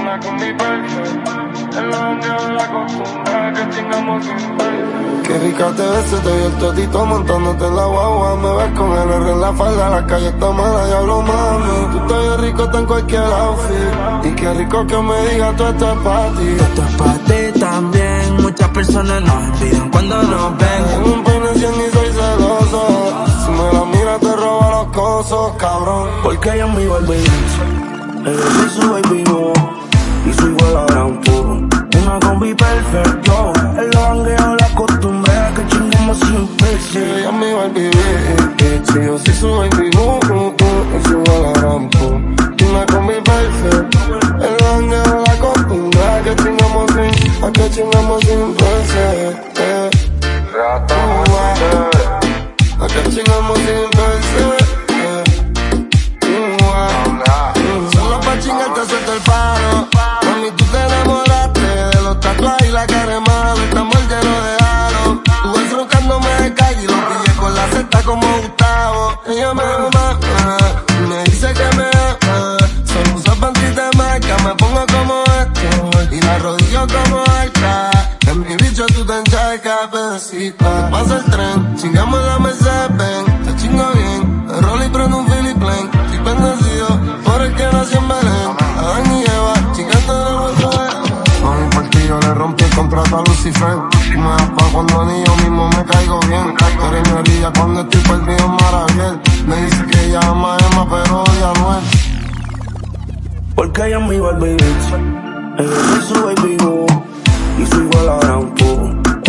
Una combi perfecta, en los años la costumbre que chingamos sin ver. Qué rica te ves, se te vio el totito montándote en la guagua. Me ves con el R en la falda, la calle está mala, y hablo mami. Tú estás rico, está en cualquier outfit. Y qué rico que me digas, tú estás para ti. Esto es para ti también. Muchas personas nos envidian cuando nos ven. Cosos, cabrón. Porque ella es mi baby. Ella soy su baby boy. Y soy igual a gran Una combi perfecto. El bangueo la costumbre que chingamos siempre. Sí, ella es mi baby. Sí, yo soy su baby boy. Y soy igual a gran Una combi perfecta. El bangueo la costumbre que chingamos sin, que chingamos siempre. Eh, a que chingamos sin verse. Paro. Mami, tú te enamoraste de los tatuajes y la cara malo. Estamos llenos de halo. Tú vas roncándome de calle y lo pillé con la cesta como Gustavo. Ella me ama, me dice que me ama. Solo usa panty de marca, me pongo como esto. Y la rodillo como alta. En mi bicho tú te encharcas, pedacita. Pasa el tren, chingamos la Mercedes, Lucifer. Me das pa' cuando ni yo mismo me caigo bien. Tú eres mi orilla cuando estoy perdido en Maraviel. Me dice que ella ama a Emma, pero odia a Noel. Porque ella es mi baby bitch. Es su baby boo. Y soy igual a gran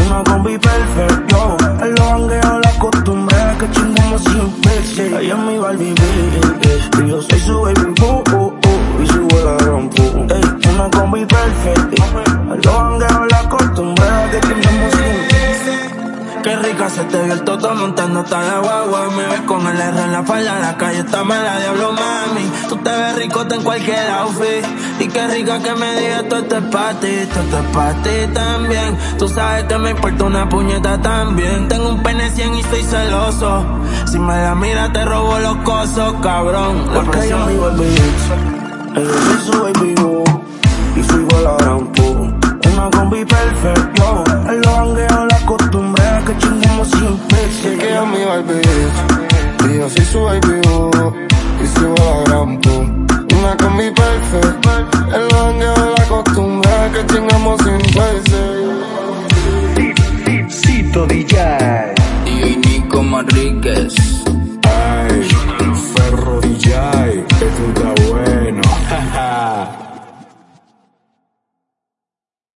Una combi perfecto. El bangueo la costumbre que chingamos siempre. Sí. Ella es mi baby bitch. Y yo soy su baby Se te vio el toto montando hasta la guagua. Me ves con el R en la falda, la calle está mala, diablo mami. Tú te ves ricota en cualquier outfit. Y qué rica que me digas, todo esto es pa' ti, todo esto es pa' ti también. Tú sabes que me importa una puñeta también. Tengo un pene 100 y soy celoso. Si me la miras, te robo los cosos, cabrón. La Porque ella es mi baby Ella es su baby boo. Y soy igual a gran Una combi perfecto. El bangueo la costumbre que que ella es mi baby. Y yo soy su baby boo. Y si gran boom. Una con mi perfect. El año de la costumbre que chingamos sin placer. Tipsito DJ. Y Nico Manríquez. Ay, ferro DJ.